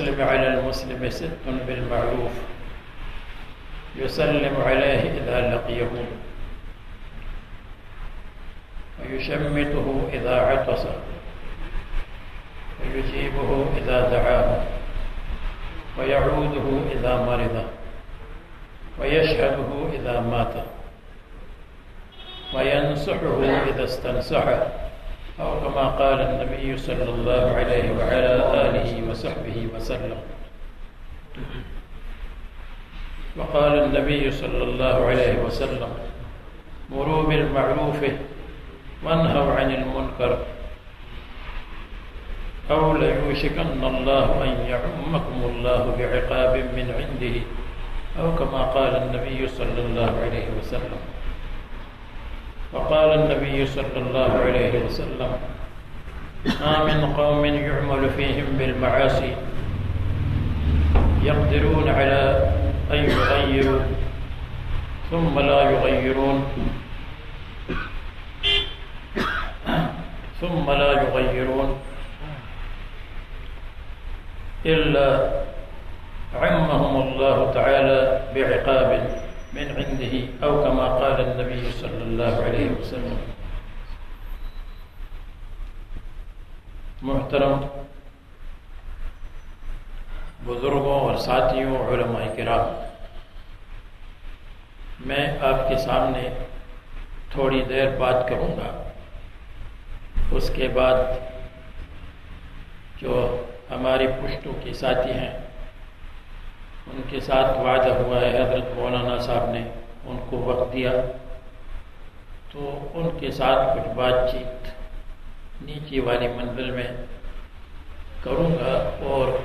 للمسلم على المسلم ست بالمعروف. يسلم عليه إذا لقيه. ويشمته إذا عطس. ويجيبه إذا دعاه. ويعوده إذا مرض. ويشهده إذا مات. وينصحه إذا استنصحه أو كما قال النبي صلى الله عليه وعلى آله وصحبه وسلم. وقال النبي صلى الله عليه وسلم، مروا بالمعروف وانهوا عن المنكر. أو ليوشكن الله أن يعمكم الله بعقاب من عنده، أو كما قال النبي صلى الله عليه وسلم. وقال النبي صلى الله عليه وسلم، ما من قوم يعمل فيهم بالمعاصي، يقدرون على أن يغيروا، ثم لا يغيرون، ثم لا يغيرون إلا عمهم الله تعالى بعقاب من عنده أو كما قال النبي صلى الله عليه وسلم. محترم، بزرگوں اور ساتھیوں، علماء کرام، میں آپ کے سامنے تھوڑی دیر بات کروں گا۔ اس کے بعد جو ہماری پشتوں کے ساتھی ہیں ان کے ساتھ وعدہ ہوا ہے، حضرت مولانا صاحب نے ان کو وقت دیا۔ تو ان کے ساتھ کچھ بات چیت نیچے والی منزل میں کروں گا اور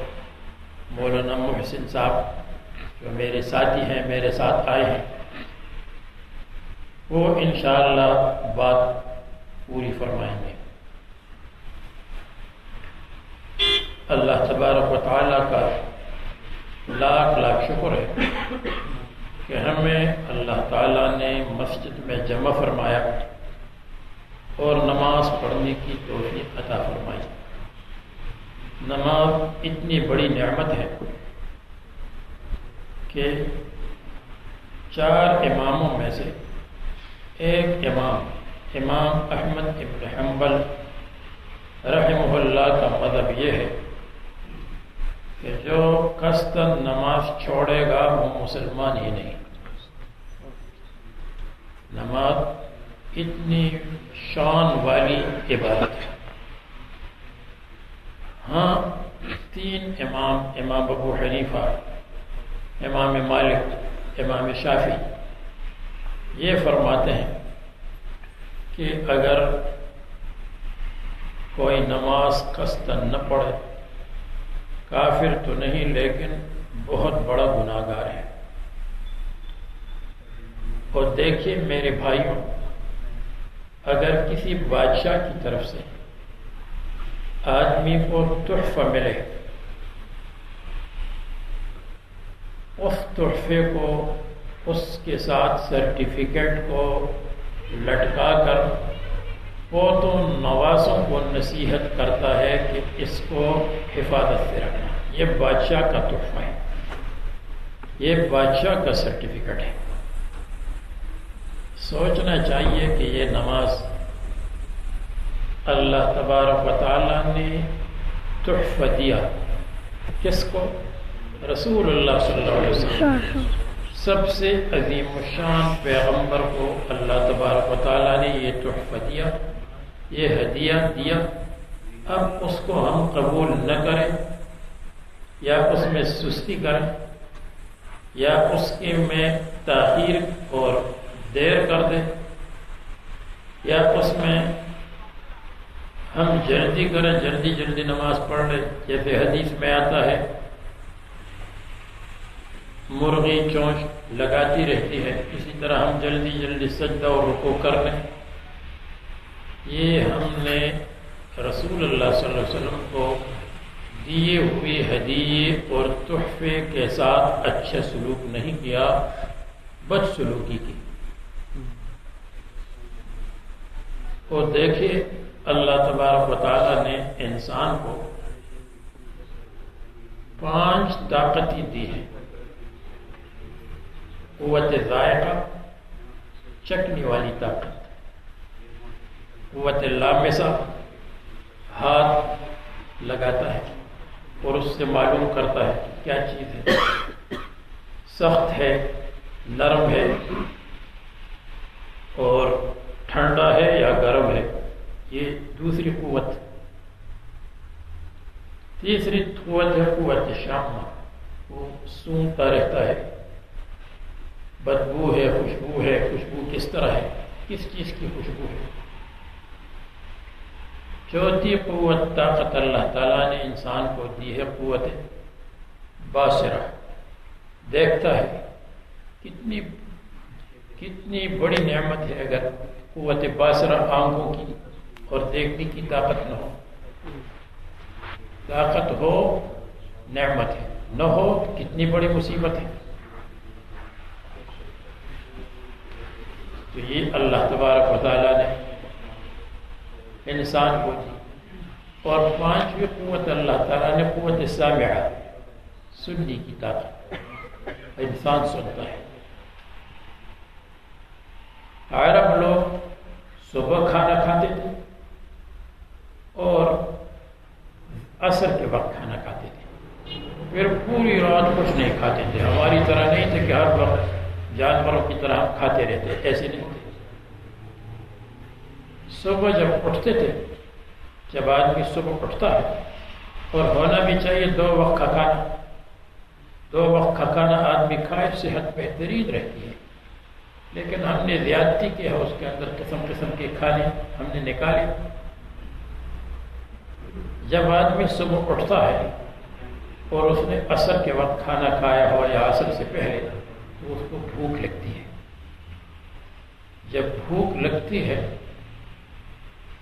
مولانا محسن صاحب جو میرے ساتھی ہیں، میرے ساتھ آئے ہیں، وہ انشاءاللہ بات پوری فرمائیں گے۔ اللہ تبارک و تعالیٰ کا لاکھ لاکھ شکر ہے کہ ہمیں اللہ تعالیٰ نے مسجد میں جمع فرمایا اور نماز پڑھنے کی توفیق عطا فرمائی۔ نماز اتنی بڑی نعمت ہے کہ چار اماموں میں سے ایک امام امام احمد ابن حنبل رحمہ اللہ کا مذہب یہ ہے کہ جو کستن نماز چھوڑے گا وہ مسلمان ہی نہیں۔ نماز اتنی شان والی عبادت ہے۔ ہاں تین امام امام ابو حنیفہ، امام مالک، امام شافی یہ فرماتے ہیں کہ اگر کوئی نماز کستن نہ پڑھے کافر تو نہیں، لیکن بہت بڑا گناہ گار ہے۔ اور دیکھیے میرے بھائیوں، اگر کسی بادشاہ کی طرف سے آدمی کو تحفہ ملے، اس تحفے کو، اس کے ساتھ سرٹیفکیٹ کو لٹکا کر وہ تو نوازوں کو نصیحت کرتا ہے کہ اس کو حفاظت سے رکھنا۔ یہ بادشاہ کا تحفہ ہے۔ یہ بادشاہ کا سرٹیفکیٹ ہے۔ سوچنا چاہیے کہ یہ نماز اللہ تبارک و تعالیٰ نے تحفہ دیا۔ کس کو؟ رسول اللہ صلی اللہ علیہ وسلم۔ سب سے عظیم الشان پیغمبر کو اللہ تبارک و تعالیٰ نے یہ تحفہ دیا۔ یہ ہدیہ دیا، اب اس کو ہم قبول نہ کریں، یا اس میں سستی کریں، یا اس کے میں تاخیر اور دیر کر دیں، یا اس میں ہم جلدی کریں، جلدی جلدی نماز پڑھ لیں جیسے حدیث میں آتا ہے۔ مرغی چونچ لگاتی رہتی ہے، اسی طرح ہم جلدی جلدی سجدہ اور رکو کر لیں۔ یہ ہم نے رسول اللہ صلی اللہ علیہ وسلم کو دیے ہوئے ہدیے اور تحفے کے ساتھ اچھا سلوک نہیں کیا، بد سلوکی کی۔ اور دیکھیے، اللہ تبارک و تعالیٰ نے انسان کو پانچ طاقتیں دی ہیں۔ قوت ذائقہ چکنے والی طاقت۔ قوت لامسہ ہاتھ لگاتا ہے اور اس سے معلوم کرتا ہے کیا چیز ہے۔ سخت ہے، نرم ہے اور ٹھنڈا ہے یا گرم ہے، یہ دوسری قوت۔ تیسری قوت ہے قوت شام وہ سونگتا رہتا ہے۔ بدبو ہے، خوشبو ہے، خوشبو کس طرح ہے؟ کس چیز کی خوشبو ہے؟ چوتھی قوت طاقت اللہ تعالیٰ نے انسان کو دی ہے، قوت باسرہ۔ دیکھتا ہے کتنی کتنی بڑی نعمت ہے اگر قوت باسرہ آنکھوں کی اور دیکھنے کی طاقت نہ ہو۔ طاقت ہو، نعمت ہے۔ نہ ہو، کتنی بڑی مصیبت ہے۔ تو یہ اللہ تبارک و تعالیٰ نے انسان کو دی۔ اور پانچویں قوت اللہ تعالیٰ نے قوت سامعہ سننے کی طاقت انسان سنتا ہے۔ عرب لوگ صبح کھانا کھاتے تھے اور عصر کے وقت کھانا کھاتے تھے۔ پھر پوری رات کچھ نہیں کھاتے تھے۔ ہماری طرح نہیں تھے کہ ہر وقت جانوروں کی طرح ہم کھاتے رہتے۔ ایسے نہیں۔ صبح جب اٹھتے تھے، جب آدمی صبح اٹھتا ہے، اور ہونا بھی چاہیے دو وقت کا کھانا دو وقت کا کھانا آدمی کھائے صحت بہترین رہتی ہے۔ لیکن ہم نے زیادتی کیا، اس کے اندر قسم قسم کے کھانے ہم نے نکالے۔ جب آدمی صبح اٹھتا ہے اور اس نے عصر کے وقت کھانا کھایا ہو یا عصر سے پہلے، تو اس کو بھوک لگتی ہے۔ جب بھوک لگتی ہے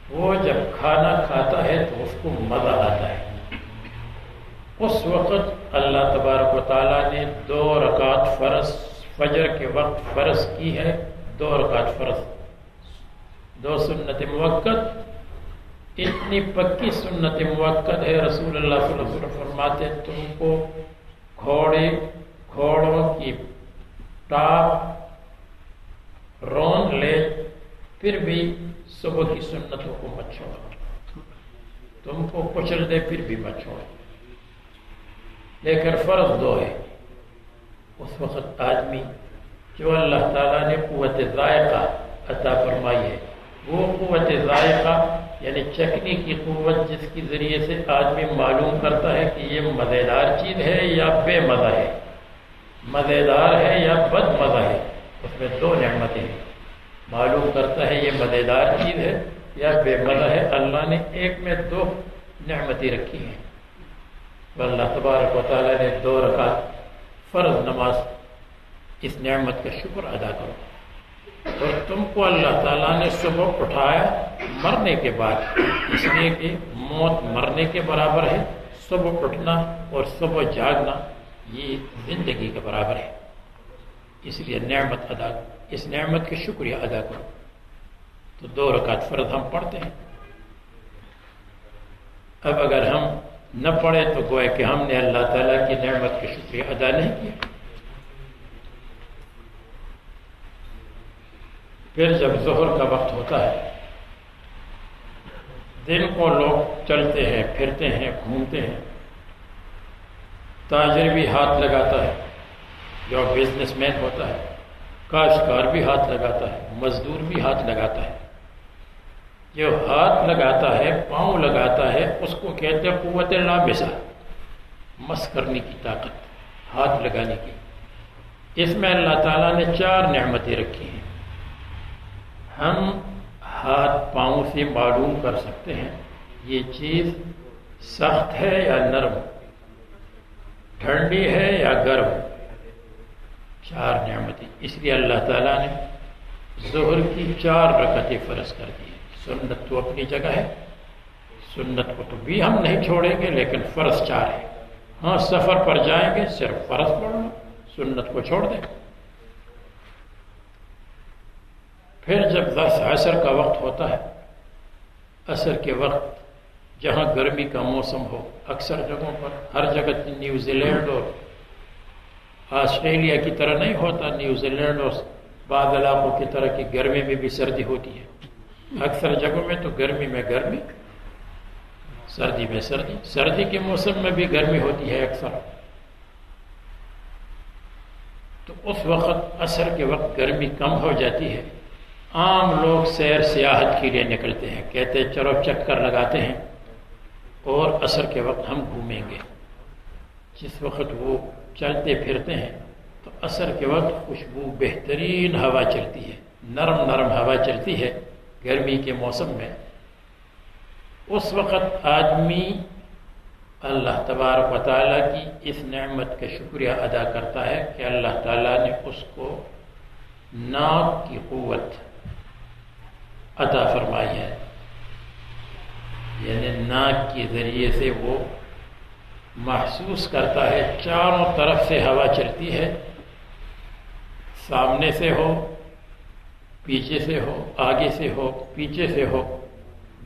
وہ جب کھانا کھاتا ہے تو اس کو مزہ آتا ہے۔ اس وقت اللہ تبارک و تعالیٰ نے دو رکعت فرض، فجر کے وقت فرض کی ہے، دو رکعت فرض۔ دو سنت موقع اتنی پکی سنت موقع ہے، رسول اللہ صلی اللہ علیہ وسلم فرماتے، تم کو گھوڑے، گھوڑوں کی ٹاپ رون لے پھر بھی صبح کی سنتوں کو مت چھوڑو۔ تم کو کچل دے، پھر بھی مت چھوڑو۔ لیکن فرض دو ہے۔ اس وقت آدمی جو اللہ تعالیٰ نے قوت ذائقہ عطا فرمائی ہے، وہ قوت ذائقہ یعنی چکنے کی قوت جس کے ذریعے سے آدمی معلوم کرتا ہے کہ یہ مزیدار چیز ہے یا بے مزہ ہے۔ مزیدار ہے یا بد مزہ ہے۔ اس میں دو نعمتیں ہیں۔ معلوم کرتا ہے یہ مزیدار چیز ہے یا بے مزہ ہے، اللہ نے ایک میں دو نعمتیں رکھی ہیں۔ اللہ تبارک و تعالیٰ نے دو رکعت فرض نماز اس نعمت کا شکر ادا کرو۔ اور تم کو اللہ تعالیٰ نے صبح اٹھایا مرنے کے بعد، اس لیے کہ موت مرنے کے برابر ہے۔ صبح اٹھنا اور صبح جاگنا، یہ زندگی کے برابر ہے۔ اس لیے نعمت ادا اس نعمت کے شکریہ ادا کرو۔ تو دو رکعت فرض ہم پڑھتے ہیں۔ اب اگر ہم نہ پڑھے تو گوئے کہ ہم نے اللہ تعالیٰ کی نعمت کا شکریہ ادا نہیں کیا پھر جب ظہر کا وقت ہوتا ہے دن کو لوگ چلتے ہیں، پھرتے ہیں، گھومتے ہیں۔ تاجر بھی ہاتھ لگاتا ہے۔ جو بزنس مین ہوتا ہے، کاشتکار بھی ہاتھ لگاتا ہے، مزدور بھی ہاتھ لگاتا ہے۔ جو ہاتھ لگاتا ہے، پاؤں لگاتا ہے، اس کو کہتے ہیں قوت لابسہ مس کرنے کی طاقت، ہاتھ لگانے کی۔ اس میں اللہ تعالیٰ نے چار نعمتیں رکھی ہیں۔ ہم ہاتھ پاؤں سے معلوم کر سکتے ہیں، یہ چیز سخت ہے یا نرم؟ ٹھنڈی ہے یا گرم؟ چار نعمتیں۔ اس لیے اللہ تعالیٰ نے ظہر کی چار رکعتیں فرض کر دی سنت تو اپنی جگہ ہے، سنت کو تو بھی ہم نہیں چھوڑیں گے، لیکن فرض چار ہے ہاں سفر پر جائیں گے، صرف فرض پڑھنا، سنت کو چھوڑ دیں۔ پھر جب دس عصر کا وقت ہوتا ہے، عصر کے وقت جہاں گرمی کا موسم ہو، اکثر جگہوں پر، ہر جگہ نیوزی لینڈ اور آسٹریلیا کی طرح نہیں ہوتا، نیوزی لینڈ اور بعض علاقوں کی طرح کی گرمی میں بھی سردی ہوتی ہے۔ اکثر جگہوں میں تو گرمی میں گرمی، سردی میں سردی سردی کے موسم میں بھی گرمی ہوتی ہے اکثر۔ تو اس وقت عصر کے وقت گرمی کم ہو جاتی ہے۔ عام لوگ سیر سیاحت کے لیے نکلتے ہیں، کہتے چلو چکر لگاتے ہیں اور عصر کے وقت ہم گھومیں گے۔ جس وقت وہ چلتے پھرتے ہیں، تو عصر کے وقت خوشبو بہترین ہوا چلتی ہے، نرم نرم ہوا چلتی ہے گرمی کے موسم میں۔ اس وقت آدمی اللہ تبارک و تعالیٰ کی اس نعمت کا شکریہ ادا کرتا ہے کہ اللہ تعالیٰ نے اس کو ناک کی قوت عطا فرمائی ہے۔ یعنی ناک کے ذریعے سے وہ محسوس کرتا ہے، چاروں طرف سے ہوا چلتی ہے۔ سامنے سے ہو، پیچھے سے ہو، آگے سے ہو، پیچھے سے ہو،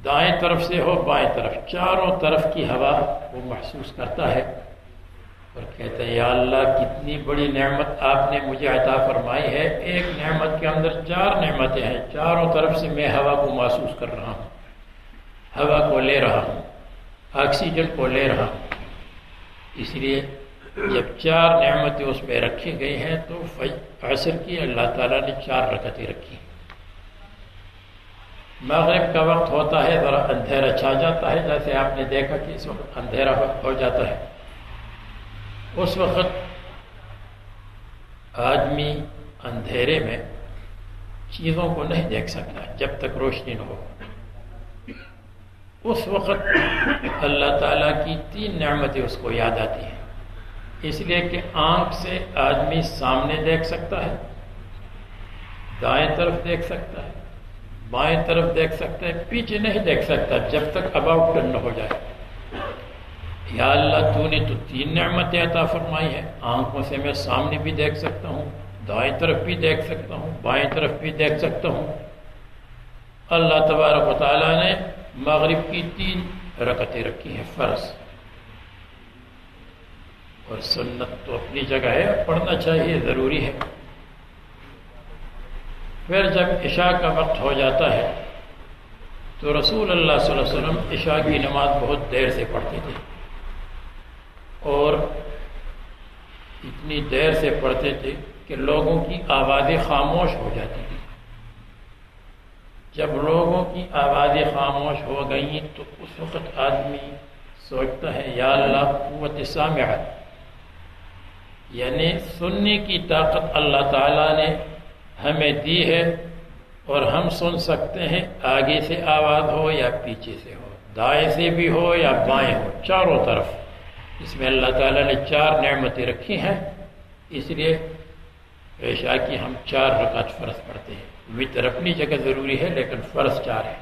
دائیں طرف سے ہو، بائیں طرف۔ چاروں طرف کی ہوا وہ محسوس کرتا ہے اور کہتے ہیں، یا اللہ، کتنی بڑی نعمت آپ نے مجھے عطا فرمائی ہے۔ ایک نعمت کے اندر چار نعمتیں ہیں۔ چاروں طرف سے میں ہوا کو محسوس کر رہا ہوں، ہوا کو لے رہا ہوں، آکسیجن کو لے رہا ہوں۔ اس لیے جب چار نعمتیں اس میں رکھی گئی ہیں تو عصر کی اللہ تعالیٰ نے چار رکتیں رکھی مغرب کا وقت ہوتا ہے، ذرا اندھیرا چھا جاتا ہے، جیسے آپ نے دیکھا کہ اس وقت اندھیرا ہو جاتا ہے۔ اس وقت آدمی اندھیرے میں چیزوں کو نہیں دیکھ سکتا، جب تک روشنی نہ ہو۔ اس وقت اللہ تعالیٰ کی تین نعمتیں اس کو یاد آتی ہیں۔ اس لیے کہ آنکھ سے آدمی سامنے دیکھ سکتا ہے، دائیں طرف دیکھ سکتا ہے، بائیں طرف دیکھ سکتا ہے، پیچھے نہیں دیکھ سکتا جب تک اباؤٹ ٹرن نہ ہو جائے۔ یا اللہ، تو نے تو تین نعمتیں عطا فرمائی ہے آنکھوں سے میں سامنے بھی دیکھ سکتا ہوں، دائیں طرف بھی دیکھ سکتا ہوں، بائیں طرف بھی دیکھ سکتا ہوں۔ اللہ تبارک و تعالیٰ نے مغرب کی تین رکتیں رکھی ہیں، فرض۔ اور سنت تو اپنی جگہ ہے پڑھنا چاہیے، ضروری ہے۔ پھر جب عشاء کا وقت ہو جاتا ہے، تو رسول اللہ صلی اللہ علیہ وسلم عشاء کی نماز بہت دیر سے پڑھتے تھے۔ اور اتنی دیر سے پڑھتے تھے کہ لوگوں کی آوازیں خاموش ہو جاتی تھی جب لوگوں کی آوازیں خاموش ہو گئیں تو اس وقت آدمی سوچتا ہے، یا اللہ، قوت سامعت یعنی سننے کی طاقت اللہ تعالیٰ نے ہمیں دی ہے اور ہم سن سکتے ہیں، آگے سے آواز ہو یا پیچھے سے ہو۔ دائیں سے بھی ہو یا بائیں ہو، چاروں طرف۔ اس میں اللہ تعالیٰ نے چار نعمتیں رکھی ہیں۔ اس لیے عشاء کی ہم چار رکعت فرض پڑھتے ہیں۔ وطر اپنی جگہ ضروری ہے، لیکن فرض چار ہے۔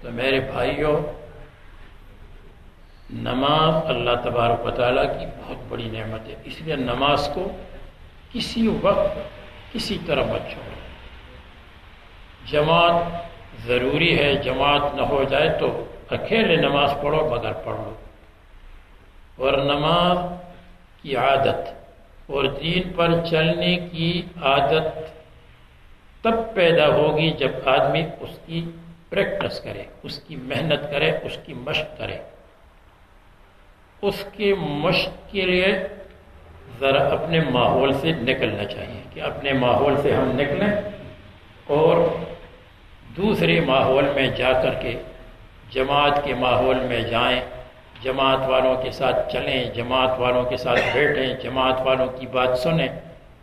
تو میرے بھائیوں، نماز اللہ تبارک و تعالیٰ کی بہت بڑی نعمت ہے۔ اس لیے نماز کو کسی وقت کسی طرح مت چھوڑو۔ جماعت ضروری ہے، جماعت نہ ہو جائے تو اکیلے نماز پڑھو مگر پڑھ لو۔ اور نماز کی عادت، اور دین پر چلنے کی عادت تب پیدا ہوگی جب آدمی اس کی پریکٹس کرے، اس کی محنت کرے، اس کی مشق کرے۔ اس کی مشق کے لیے ذرا اپنے ماحول سے نکلنا چاہیے کہ اپنے ماحول سے ہم نکلیں اور دوسرے ماحول میں جا کر کے جماعت کے ماحول میں جائیں، جماعت والوں کے ساتھ چلیں، جماعت والوں کے ساتھ بیٹھیں، جماعت والوں کی بات سنیں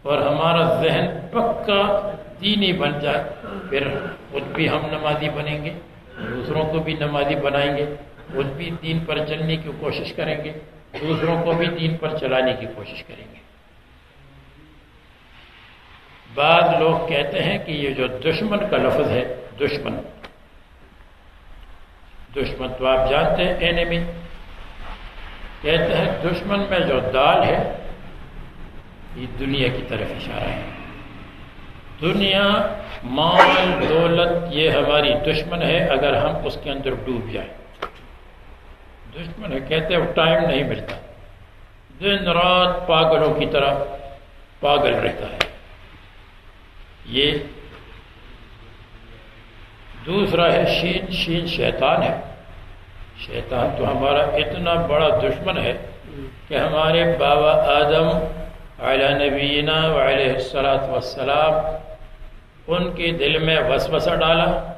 اور ہمارا ذہن پکا دینی بن جائے۔ پھر خود بھی ہم نمازی بنیں گے، دوسروں کو بھی نمازی بنائیں گے۔ خود بھی دین پر چلنے کی کوشش کریں گے، دوسروں کو بھی دین پر چلانے کی کوشش کریں گے۔ بعض لوگ کہتے ہیں کہ یہ جو دشمن کا لفظ ہے، دشمن۔ دشمن تو آپ جانتے ہیں اینمی کہتے ہیں دشمن میں جو دال ہے، یہ دنیا کی طرف اشارہ ہے۔ دنیا، مال، دولت، یہ ہماری دشمن ہے، اگر ہم اس کے اندر ڈوب جائیں۔ دشمن ہے، کہتے ہیں ٹائم نہیں ملتا۔ دن رات پاگلوں کی طرح پاگل رہتا ہے۔ یہ دوسرا ہے، شین شین شیطان ہے۔ شیطان تو ہمارا اتنا بڑا دشمن ہے کہ ہمارے بابا آدم علیہ نبینہ علیہ السلاۃ وسلام ان کے دل میں وسوسہ ڈالا۔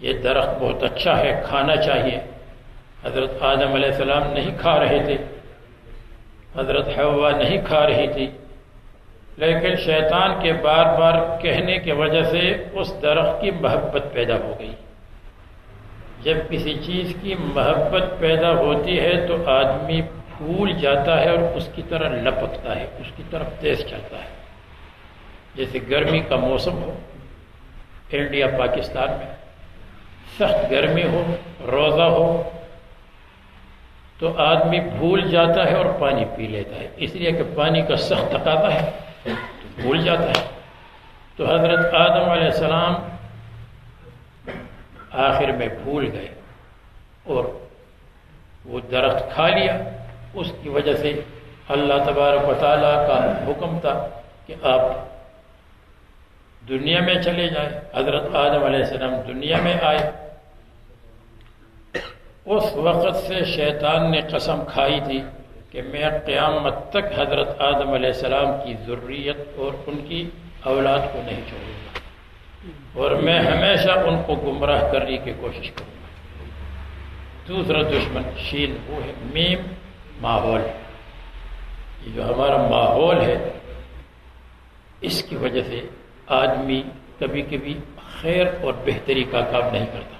یہ درخت بہت اچھا ہے، کھانا چاہیے۔ حضرت آدم علیہ السلام نہیں کھا رہے تھے۔ حضرت حوا نہیں کھا رہی تھی۔ لیکن شیطان کے بار بار کہنے کی وجہ سے اس درخت کی محبت پیدا ہو گئی۔ جب کسی چیز کی محبت پیدا ہوتی ہے تو آدمی پھول جاتا ہے اور اس کی طرح لپکتا ہے، اس کی طرف تیز چلتا ہے۔ جیسے گرمی کا موسم ہو، انڈیا، پاکستان میں سخت گرمی ہو، روزہ ہو، تو آدمی بھول جاتا ہے اور پانی پی لیتا ہے۔ اس لیے کہ پانی کا سخت تقاضا ہے، تو بھول جاتا ہے۔ تو حضرت آدم علیہ السلام آخر میں بھول گئے اور وہ درخت کھا لیا۔ اس کی وجہ سے اللہ تبارک و تعالیٰ کا حکم تھا کہ آپ دنیا میں چلے جائیں حضرت آدم علیہ السلام دنیا میں آئے۔ اس وقت سے شیطان نے قسم کھائی تھی کہ میں قیامت تک حضرت آدم علیہ السلام کی ضروریت اور ان کی اولاد کو نہیں چھوڑوں گا۔ اور میں ہمیشہ ان کو گمراہ کرنے کی کوشش کروں گا۔ دوسرا دشمن شین، وہ ہے میم، ماحول۔ یہ جو ہمارا ماحول ہے، اس کی وجہ سے آدمی کبھی کبھی خیر اور بہتری کا کام نہیں کرتا۔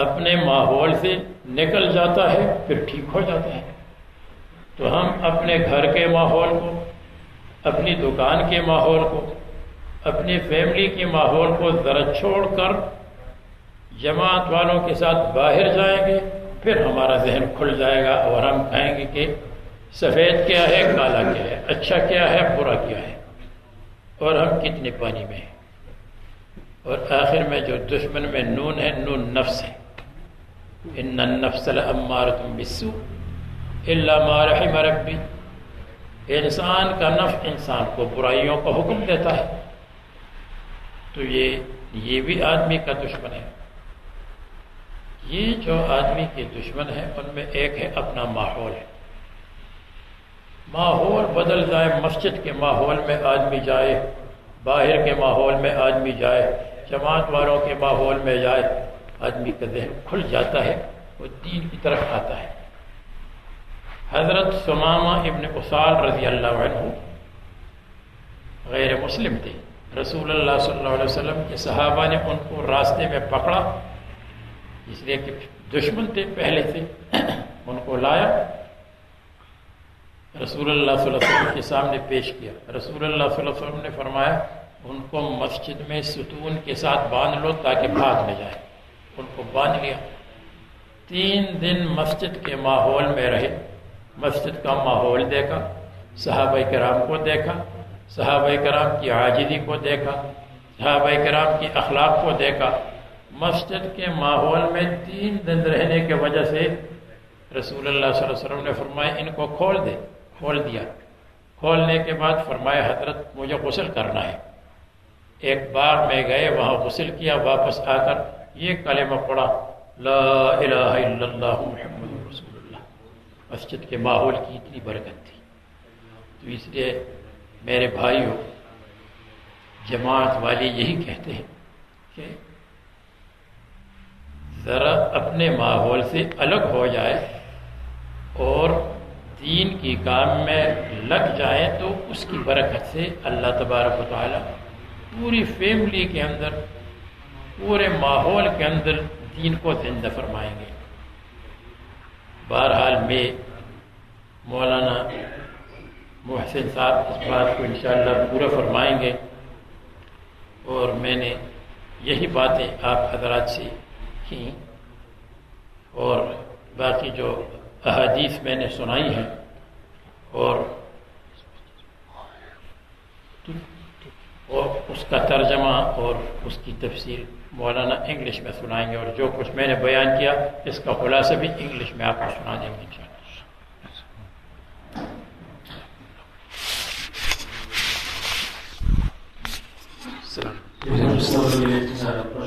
اپنے ماحول سے نکل جاتا ہے، پھر ٹھیک ہو جاتا ہے۔ تو ہم اپنے گھر کے ماحول کو، اپنی دکان کے ماحول کو، اپنی فیملی کے ماحول کو ذرا چھوڑ کر جماعت والوں کے ساتھ باہر جائیں گے، پھر ہمارا ذہن کھل جائے گا اور ہم کہیں گے کہ سفید کیا ہے، کالا کیا ہے اچھا کیا ہے، برا کیا ہے۔ اور ہم کتنے پانی میں ہیں؟ اور آخر میں جو دشمن میں نون ہے، نون نفس ہے۔ ان النفس لامارۃ بالسوء الا ما رحم ربی انسان کا نفس انسان کو برائیوں کا حکم دیتا ہے۔ تو یہ یہ بھی آدمی کا دشمن ہے۔ یہ جو آدمی کے دشمن ہے ان میں ایک ہے اپنا ماحول۔ ہے ماحول بدل جائے، مسجد کے ماحول میں آدمی جائے، باہر کے ماحول میں آدمی جائے، جماعت والوں کے ماحول میں جائے، آدمی کا ذہن کھل جاتا ہے، وہ دین کی طرف آتا ہے۔ حضرت سمامہ ابن اسال رضی اللہ عنہ غیر مسلم تھے۔ رسول اللہ صلی اللہ علیہ وسلم کے صحابہ نے ان کو راستے میں پکڑا، اس لیے کہ دشمن تھے پہلے سے۔ ان کو لایا۔ رسول اللہ صلی اللہ علیہ وسلم کے سامنے پیش کیا۔ رسول اللہ صلی اللہ علیہ وسلم نے فرمایا، ان کو مسجد میں ستون کے ساتھ باندھ لو تاکہ بھاگ نہ جائے۔ ان کو باندھ لیا۔ تین دن مسجد کے ماحول میں رہے۔ مسجد کا ماحول دیکھا، صحابہ کرام کو دیکھا، صحابہ کرام کی عاجدی کو دیکھا، صحابہ کرام کی اخلاق کو دیکھا۔ مسجد کے ماحول میں تین دن رہنے کی وجہ سے رسول اللہ صلی اللہ علیہ وسلم نے فرمایا، ان کو کھول دے۔ کھول دیا۔ کھولنے کے بعد فرمایا، حضرت، مجھے غسل کرنا ہے۔ ایک بار میں گئے، وہاں غسل کیا، واپس آ کر یہ کلمہ پڑا لا الہ الا اللہ محمد رسول اللہ۔ مسجد کے ماحول کی اتنی برکت تھی۔ تو اس لیے میرے بھائیوں، جماعت والے یہی کہتے ہیں کہ ذرا اپنے ماحول سے الگ ہو جائے اور دین کی کام میں لگ جائے تو اس کی برکت سے اللہ تبارک و تعالی پوری فیملی کے اندر، پورے ماحول کے اندر دین کو زندہ فرمائیں گے۔ بہرحال میں مولانا محسن صاحب اس بات کو انشاءاللہ پورا فرمائیں گے۔ اور میں نے یہی باتیں آپ حضرات سے کی اور باقی جو احادیث میں نے سنائی ہیں اور اور اس کا ترجمہ اور اس کی تفسیر مولانا انگلش میں سنائیں گے اور جو کچھ میں نے بیان کیا، اس کا خلاصہ بھی انگلش میں آپ کو سنا دیں گے السلام